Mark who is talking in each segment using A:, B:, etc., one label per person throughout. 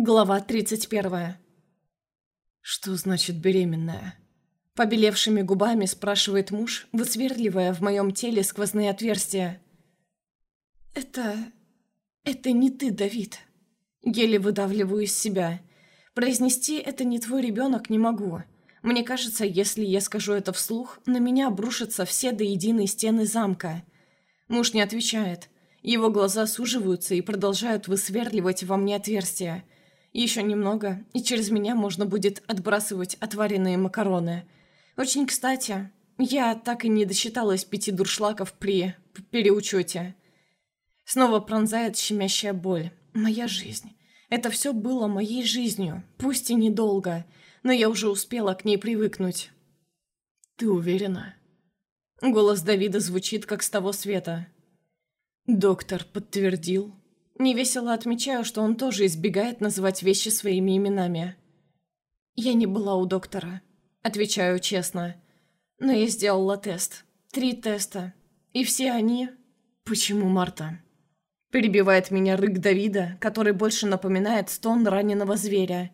A: Глава 31. «Что значит беременная?» Побелевшими губами спрашивает муж, высверливая в моем теле сквозные отверстия. «Это... это не ты, Давид». Еле выдавливаю из себя. Произнести «это не твой ребенок» не могу. Мне кажется, если я скажу это вслух, на меня обрушатся все до единой стены замка. Муж не отвечает. Его глаза суживаются и продолжают высверливать во мне отверстия – еще немного, и через меня можно будет отбрасывать отваренные макароны. Очень кстати, я так и не досчиталась пяти дуршлаков при переучете. Снова пронзает щемящая боль. Моя жизнь. Это все было моей жизнью, пусть и недолго, но я уже успела к ней привыкнуть. «Ты уверена?» Голос Давида звучит, как с того света. Доктор подтвердил, Невесело отмечаю, что он тоже избегает называть вещи своими именами. «Я не была у доктора», — отвечаю честно. «Но я сделала тест. Три теста. И все они...» «Почему Марта?» Перебивает меня рык Давида, который больше напоминает стон раненого зверя.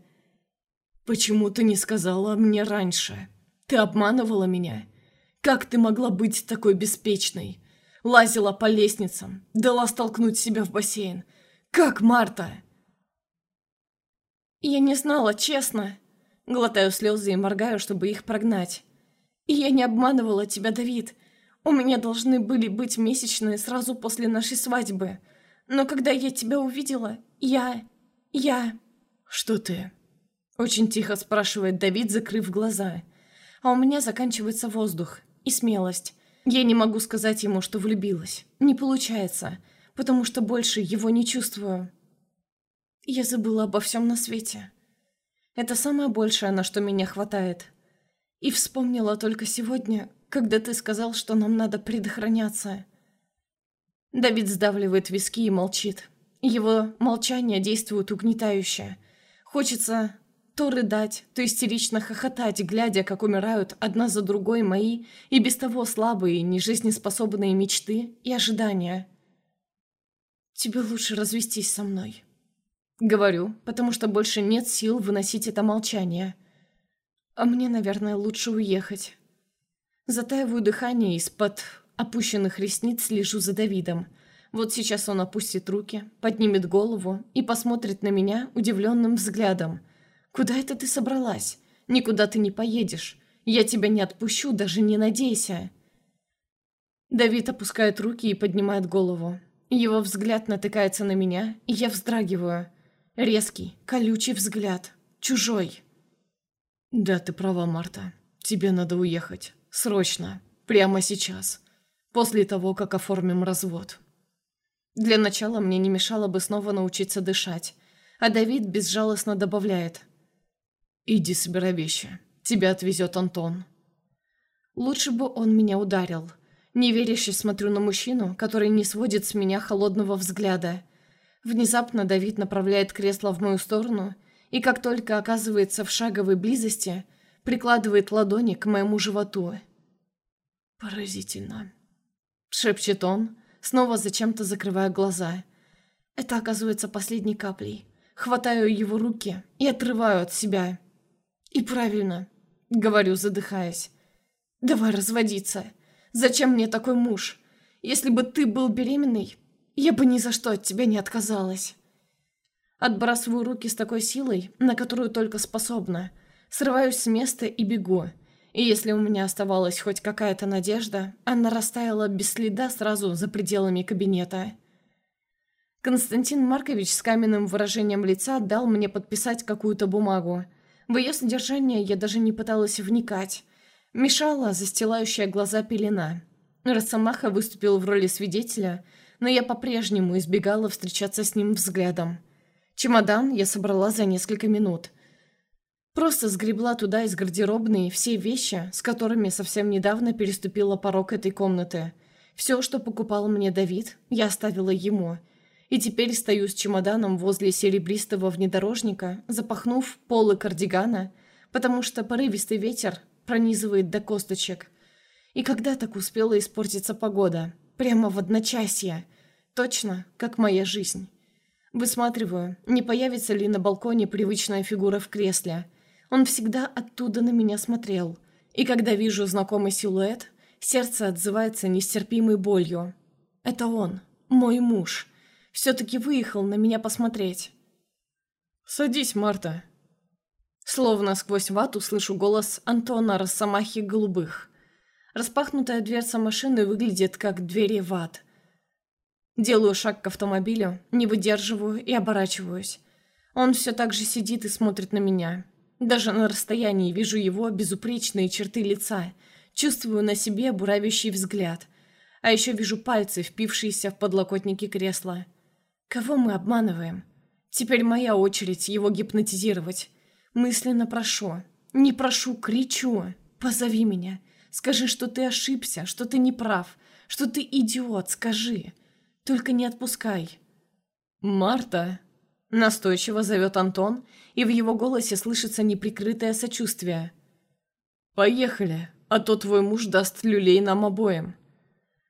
A: «Почему ты не сказала мне раньше? Ты обманывала меня? Как ты могла быть такой беспечной? Лазила по лестницам, дала столкнуть себя в бассейн, «Как Марта?» «Я не знала, честно». Глотаю слезы и моргаю, чтобы их прогнать. «И я не обманывала тебя, Давид. У меня должны были быть месячные сразу после нашей свадьбы. Но когда я тебя увидела, я... я...» «Что ты?» Очень тихо спрашивает Давид, закрыв глаза. А у меня заканчивается воздух и смелость. Я не могу сказать ему, что влюбилась. Не получается потому что больше его не чувствую. Я забыла обо всем на свете. Это самое большее, на что меня хватает. И вспомнила только сегодня, когда ты сказал, что нам надо предохраняться. Давид сдавливает виски и молчит. Его молчание действует угнетающе. Хочется то рыдать, то истерично хохотать, глядя, как умирают одна за другой мои и без того слабые, нежизнеспособные мечты и ожидания. «Тебе лучше развестись со мной». Говорю, потому что больше нет сил выносить это молчание. А мне, наверное, лучше уехать. Затаиваю дыхание из-под опущенных ресниц слежу за Давидом. Вот сейчас он опустит руки, поднимет голову и посмотрит на меня удивленным взглядом. «Куда это ты собралась? Никуда ты не поедешь. Я тебя не отпущу, даже не надейся». Давид опускает руки и поднимает голову. Его взгляд натыкается на меня, и я вздрагиваю. Резкий, колючий взгляд. Чужой. «Да, ты права, Марта. Тебе надо уехать. Срочно. Прямо сейчас. После того, как оформим развод». Для начала мне не мешало бы снова научиться дышать. А Давид безжалостно добавляет. «Иди собирай вещи. Тебя отвезет Антон». Лучше бы он меня ударил. Неверяще смотрю на мужчину, который не сводит с меня холодного взгляда. Внезапно Давид направляет кресло в мою сторону и, как только оказывается в шаговой близости, прикладывает ладони к моему животу. «Поразительно», — шепчет он, снова зачем-то закрывая глаза. Это оказывается последней каплей. Хватаю его руки и отрываю от себя. «И правильно», — говорю, задыхаясь. «Давай разводиться». Зачем мне такой муж? Если бы ты был беременный, я бы ни за что от тебя не отказалась. Отбрасываю руки с такой силой, на которую только способна. Срываюсь с места и бегу. И если у меня оставалась хоть какая-то надежда, она растаяла без следа сразу за пределами кабинета. Константин Маркович с каменным выражением лица дал мне подписать какую-то бумагу. В ее содержание я даже не пыталась вникать. Мешала застилающая глаза пелена. Росомаха выступил в роли свидетеля, но я по-прежнему избегала встречаться с ним взглядом. Чемодан я собрала за несколько минут. Просто сгребла туда из гардеробной все вещи, с которыми совсем недавно переступила порог этой комнаты. Все, что покупал мне Давид, я оставила ему. И теперь стою с чемоданом возле серебристого внедорожника, запахнув полы кардигана, потому что порывистый ветер пронизывает до косточек. И когда так успела испортиться погода? Прямо в одночасье. Точно, как моя жизнь. Высматриваю, не появится ли на балконе привычная фигура в кресле. Он всегда оттуда на меня смотрел. И когда вижу знакомый силуэт, сердце отзывается нестерпимой болью. Это он, мой муж. Все-таки выехал на меня посмотреть. «Садись, Марта». Словно сквозь вату слышу голос Антона Росомахи Голубых. Распахнутая дверца машины выглядит как двери в ад. Делаю шаг к автомобилю, не выдерживаю и оборачиваюсь. Он все так же сидит и смотрит на меня. Даже на расстоянии вижу его безупречные черты лица, чувствую на себе буравящий взгляд. А еще вижу пальцы, впившиеся в подлокотники кресла. Кого мы обманываем? Теперь моя очередь его гипнотизировать. Мысленно прошу. Не прошу, кричу. Позови меня. Скажи, что ты ошибся, что ты не прав, что ты идиот, скажи. Только не отпускай». «Марта!» – настойчиво зовет Антон, и в его голосе слышится неприкрытое сочувствие. «Поехали, а то твой муж даст люлей нам обоим».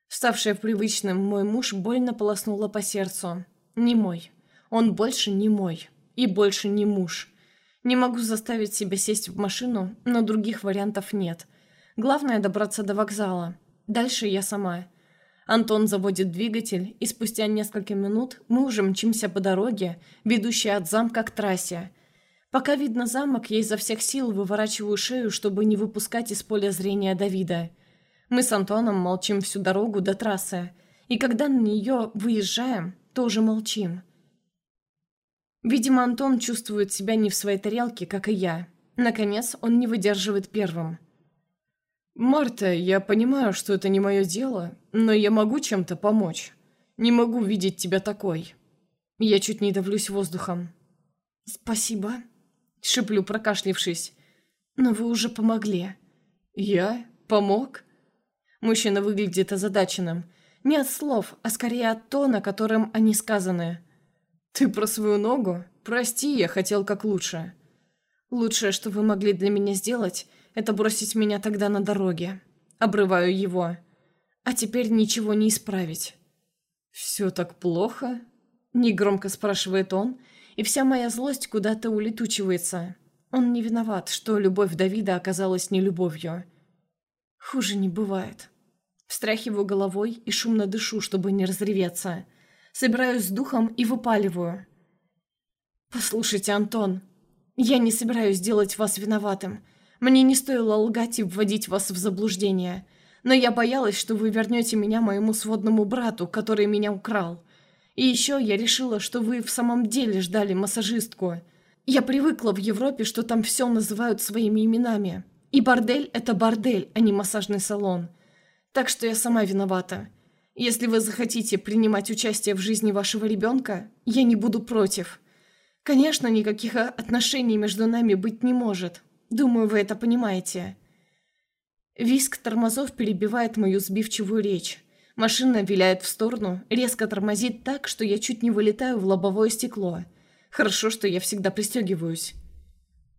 A: Ставшая привычным, мой муж больно полоснула по сердцу. Не мой. Он больше не мой. И больше не муж. Не могу заставить себя сесть в машину, но других вариантов нет. Главное добраться до вокзала. Дальше я сама. Антон заводит двигатель, и спустя несколько минут мы уже мчимся по дороге, ведущей от замка к трассе. Пока видно замок, я изо всех сил выворачиваю шею, чтобы не выпускать из поля зрения Давида. Мы с Антоном молчим всю дорогу до трассы, и когда на нее выезжаем, тоже молчим. Видимо, Антон чувствует себя не в своей тарелке, как и я. Наконец, он не выдерживает первым. «Марта, я понимаю, что это не мое дело, но я могу чем-то помочь. Не могу видеть тебя такой». Я чуть не давлюсь воздухом. «Спасибо», — шиплю, прокашлившись. «Но вы уже помогли». «Я? Помог?» Мужчина выглядит озадаченным. Не от слов, а скорее от тона, которым они сказаны. «Ты про свою ногу? Прости, я хотел как лучше». «Лучшее, что вы могли для меня сделать, это бросить меня тогда на дороге. Обрываю его. А теперь ничего не исправить. «Все так плохо?» Негромко спрашивает он, и вся моя злость куда-то улетучивается. Он не виноват, что любовь Давида оказалась не любовью. Хуже не бывает. Встряхиваю головой и шумно дышу, чтобы не разреветься. Собираюсь с духом и выпаливаю. «Послушайте, Антон, я не собираюсь делать вас виноватым. Мне не стоило лгать и вводить вас в заблуждение. Но я боялась, что вы вернете меня моему сводному брату, который меня украл. И еще я решила, что вы в самом деле ждали массажистку. Я привыкла в Европе, что там все называют своими именами. И бордель – это бордель, а не массажный салон. Так что я сама виновата. Если вы захотите принимать участие в жизни вашего ребенка, я не буду против. Конечно, никаких отношений между нами быть не может. Думаю, вы это понимаете. Виск тормозов перебивает мою сбивчивую речь. Машина виляет в сторону, резко тормозит так, что я чуть не вылетаю в лобовое стекло. Хорошо, что я всегда пристегиваюсь.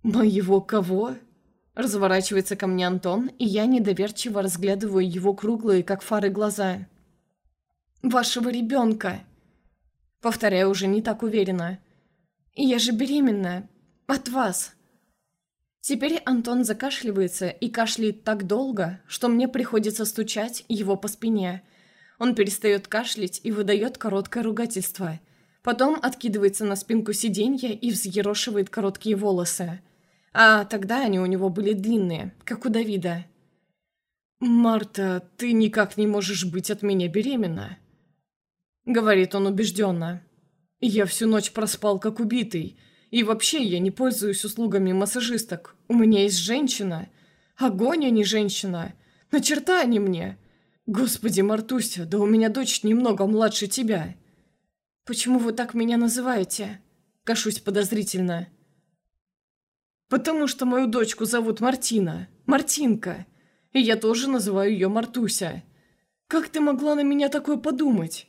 A: «Моего кого?» Разворачивается ко мне Антон, и я недоверчиво разглядываю его круглые, как фары, глаза. «Вашего ребенка!» Повторяю уже не так уверенно. «Я же беременна. От вас!» Теперь Антон закашливается и кашляет так долго, что мне приходится стучать его по спине. Он перестает кашлять и выдает короткое ругательство. Потом откидывается на спинку сиденья и взъерошивает короткие волосы. А тогда они у него были длинные, как у Давида. «Марта, ты никак не можешь быть от меня беременна», — говорит он убежденно. «Я всю ночь проспал, как убитый». И вообще я не пользуюсь услугами массажисток. У меня есть женщина. Огонь, а не женщина. На черта они мне. Господи, Мартуся, да у меня дочь немного младше тебя. Почему вы так меня называете? Кашусь подозрительно. Потому что мою дочку зовут Мартина. Мартинка. И я тоже называю ее Мартуся. Как ты могла на меня такое подумать?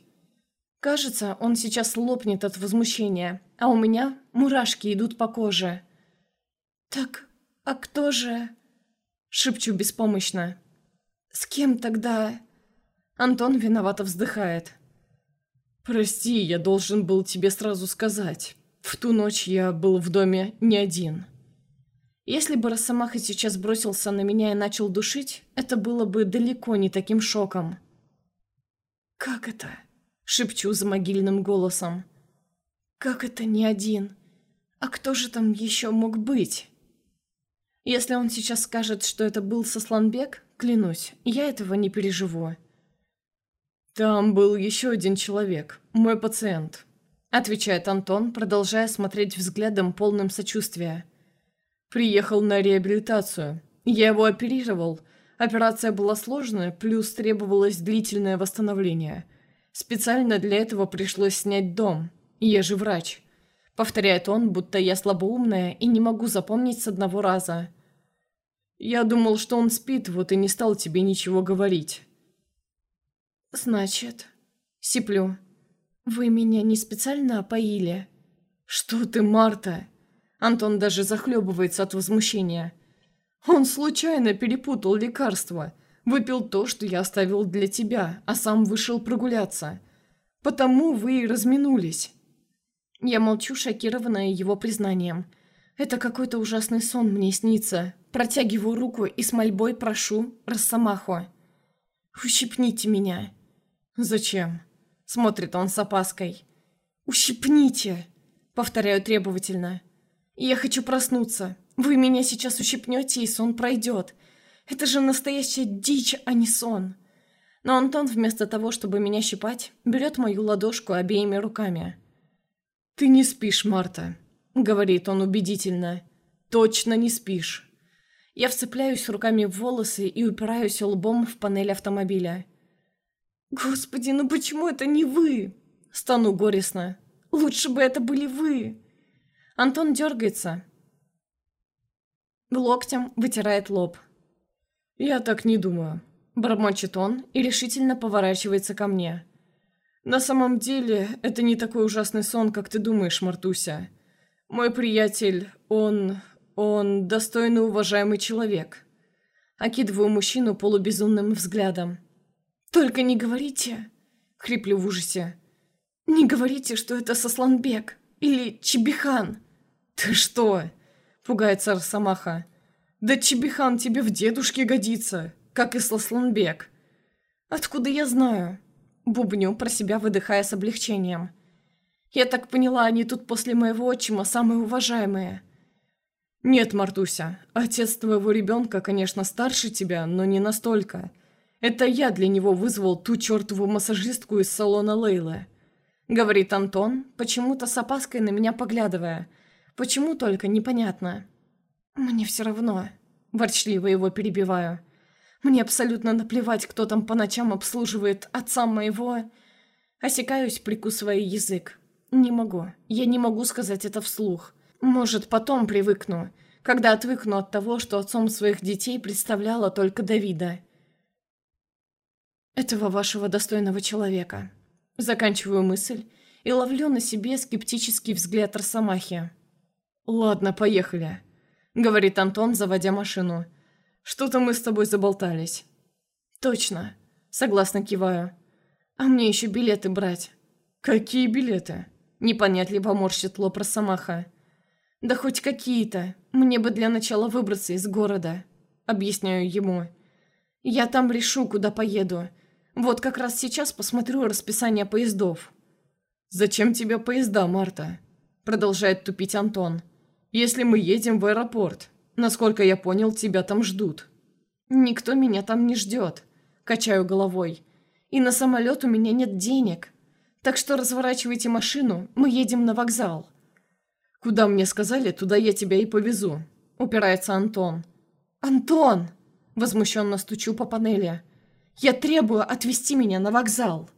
A: Кажется, он сейчас лопнет от возмущения, а у меня мурашки идут по коже. «Так, а кто же...» Шепчу беспомощно. «С кем тогда...» Антон виновато вздыхает. «Прости, я должен был тебе сразу сказать. В ту ночь я был в доме не один». Если бы Росомаха сейчас бросился на меня и начал душить, это было бы далеко не таким шоком. «Как это?» — шепчу за могильным голосом. «Как это не один? А кто же там еще мог быть?» Если он сейчас скажет, что это был Сосланбек, клянусь, я этого не переживу. «Там был еще один человек, мой пациент», — отвечает Антон, продолжая смотреть взглядом полным сочувствия. Приехал на реабилитацию. Я его оперировал. Операция была сложная, плюс требовалось длительное восстановление. Специально для этого пришлось снять дом. Я же врач. Повторяет он, будто я слабоумная и не могу запомнить с одного раза. Я думал, что он спит, вот и не стал тебе ничего говорить. Значит, сиплю. Вы меня не специально опоили? Что ты, Марта? Антон даже захлебывается от возмущения. Он случайно перепутал лекарства. Выпил то, что я оставил для тебя, а сам вышел прогуляться. Потому вы и разминулись. Я молчу, шокированная его признанием. Это какой-то ужасный сон мне снится. Протягиваю руку и с мольбой прошу Росомаху. «Ущипните меня». «Зачем?» Смотрит он с опаской. «Ущипните!» Повторяю требовательно. Я хочу проснуться. Вы меня сейчас ущипнете, и сон пройдет. Это же настоящая дичь, а не сон. Но Антон вместо того, чтобы меня щипать, берет мою ладошку обеими руками. «Ты не спишь, Марта», — говорит он убедительно. «Точно не спишь». Я вцепляюсь руками в волосы и упираюсь лбом в панель автомобиля. «Господи, ну почему это не вы?» Стану горестно. «Лучше бы это были вы!» Антон дергается. Локтем вытирает лоб. «Я так не думаю», – бормочет он и решительно поворачивается ко мне. «На самом деле, это не такой ужасный сон, как ты думаешь, Мартуся. Мой приятель, он... он достойный уважаемый человек». Окидываю мужчину полубезумным взглядом. «Только не говорите...» — хриплю в ужасе. «Не говорите, что это Сосланбек или Чебихан!» «Ты что?» – пугается Арсамаха. «Да Чебихан тебе в дедушке годится, как и Сласланбек». «Откуда я знаю?» – бубню, про себя выдыхая с облегчением. «Я так поняла, они тут после моего отчима самые уважаемые». «Нет, Мартуся, отец твоего ребенка, конечно, старше тебя, но не настолько. Это я для него вызвал ту чертову массажистку из салона Лейлы», — говорит Антон, почему-то с опаской на меня поглядывая, Почему только, непонятно. Мне все равно. Ворчливо его перебиваю. Мне абсолютно наплевать, кто там по ночам обслуживает отца моего. Осекаюсь, прикусывая язык. Не могу. Я не могу сказать это вслух. Может, потом привыкну, когда отвыкну от того, что отцом своих детей представляла только Давида. Этого вашего достойного человека. Заканчиваю мысль и ловлю на себе скептический взгляд Росомахи. «Ладно, поехали», — говорит Антон, заводя машину. «Что-то мы с тобой заболтались». «Точно», — согласно киваю. «А мне еще билеты брать». «Какие билеты?» — непонятливо морщит лоб Росомаха. «Да хоть какие-то. Мне бы для начала выбраться из города», — объясняю ему. «Я там решу, куда поеду. Вот как раз сейчас посмотрю расписание поездов». «Зачем тебе поезда, Марта?» — продолжает тупить Антон если мы едем в аэропорт. Насколько я понял, тебя там ждут». «Никто меня там не ждет», – качаю головой. «И на самолет у меня нет денег. Так что разворачивайте машину, мы едем на вокзал». «Куда мне сказали, туда я тебя и повезу», – упирается Антон. «Антон!» – возмущенно стучу по панели. «Я требую отвезти меня на вокзал».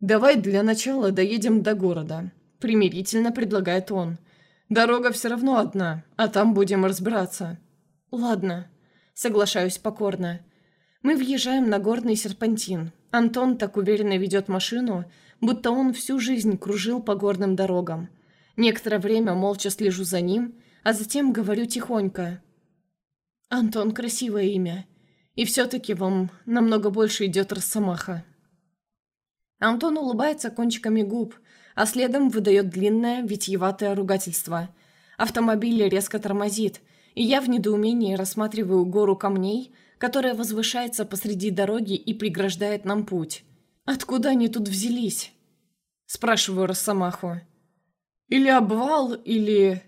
A: «Давай для начала доедем до города», – примирительно предлагает он. Дорога все равно одна, а там будем разбираться». «Ладно», — соглашаюсь покорно. Мы въезжаем на горный серпантин. Антон так уверенно ведет машину, будто он всю жизнь кружил по горным дорогам. Некоторое время молча слежу за ним, а затем говорю тихонько. «Антон, красивое имя. И все-таки вам намного больше идет Росомаха». Антон улыбается кончиками губ, а следом выдает длинное, витьеватое ругательство. Автомобиль резко тормозит, и я в недоумении рассматриваю гору камней, которая возвышается посреди дороги и преграждает нам путь. «Откуда они тут взялись?» Спрашиваю Росомаху. «Или обвал, или...»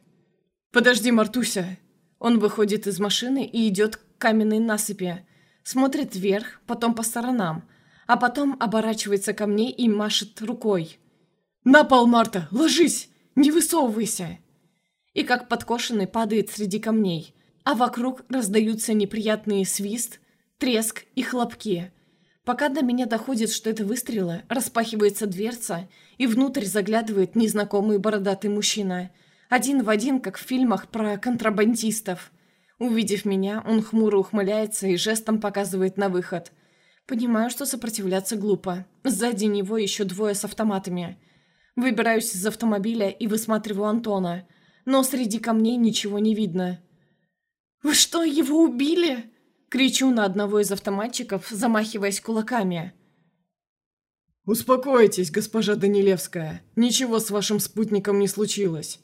A: «Подожди, Мартуся!» Он выходит из машины и идет к каменной насыпи. Смотрит вверх, потом по сторонам, а потом оборачивается ко мне и машет рукой. «На пол, Марта! Ложись! Не высовывайся!» И как подкошенный падает среди камней, а вокруг раздаются неприятные свист, треск и хлопки. Пока до меня доходит, что это выстрелы, распахивается дверца, и внутрь заглядывает незнакомый бородатый мужчина. Один в один, как в фильмах про контрабандистов. Увидев меня, он хмуро ухмыляется и жестом показывает на выход. Понимаю, что сопротивляться глупо. Сзади него еще двое с автоматами. Выбираюсь из автомобиля и высматриваю Антона. Но среди камней ничего не видно. «Вы что, его убили?» Кричу на одного из автоматчиков, замахиваясь кулаками.
B: «Успокойтесь, госпожа Данилевская. Ничего с вашим спутником не случилось.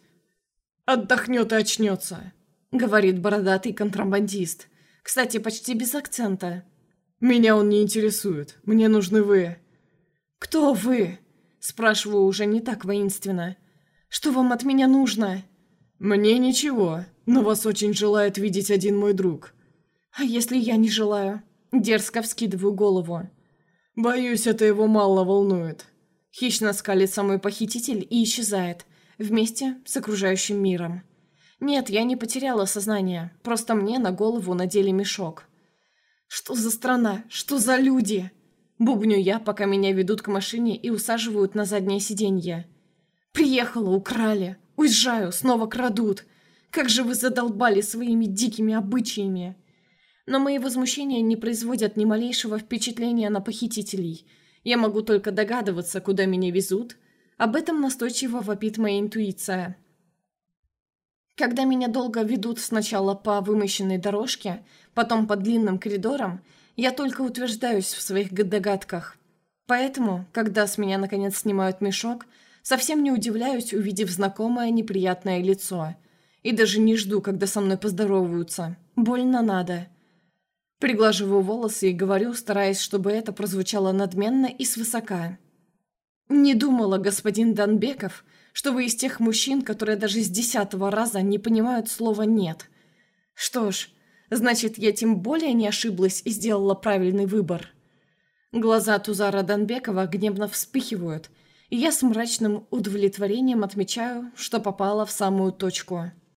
B: Отдохнет и очнется», —
A: говорит бородатый контрабандист. Кстати, почти без акцента.
B: «Меня он не интересует. Мне нужны вы».
A: «Кто вы?» — спрашиваю уже не так воинственно. «Что вам от меня нужно?»
B: «Мне ничего, но вас очень желает видеть один мой друг».
A: «А если я не желаю?» Дерзко вскидываю голову.
B: «Боюсь, это его мало волнует».
A: Хищно скалится мой похититель и исчезает, вместе с окружающим миром. Нет, я не потеряла сознание, просто мне на голову надели мешок. «Что за страна? Что за люди?» Бубню я, пока меня ведут к машине и усаживают на заднее сиденье. «Приехала, украли. Уезжаю, снова крадут. Как же вы задолбали своими дикими обычаями!» Но мои возмущения не производят ни малейшего впечатления на похитителей. Я могу только догадываться, куда меня везут. Об этом настойчиво вопит моя интуиция. Когда меня долго ведут сначала по вымощенной дорожке, потом по длинным коридорам, я только утверждаюсь в своих догадках. Поэтому, когда с меня наконец снимают мешок, совсем не удивляюсь, увидев знакомое неприятное лицо. И даже не жду, когда со мной поздороваются. Больно надо. Приглаживаю волосы и говорю, стараясь, чтобы это прозвучало надменно и свысока. «Не думала, господин Донбеков, что вы из тех мужчин, которые даже с десятого раза не понимают слова «нет». Что ж, значит, я тем более не ошиблась и сделала правильный выбор». Глаза Тузара Донбекова гневно вспыхивают, и я с мрачным удовлетворением отмечаю, что попала в самую точку –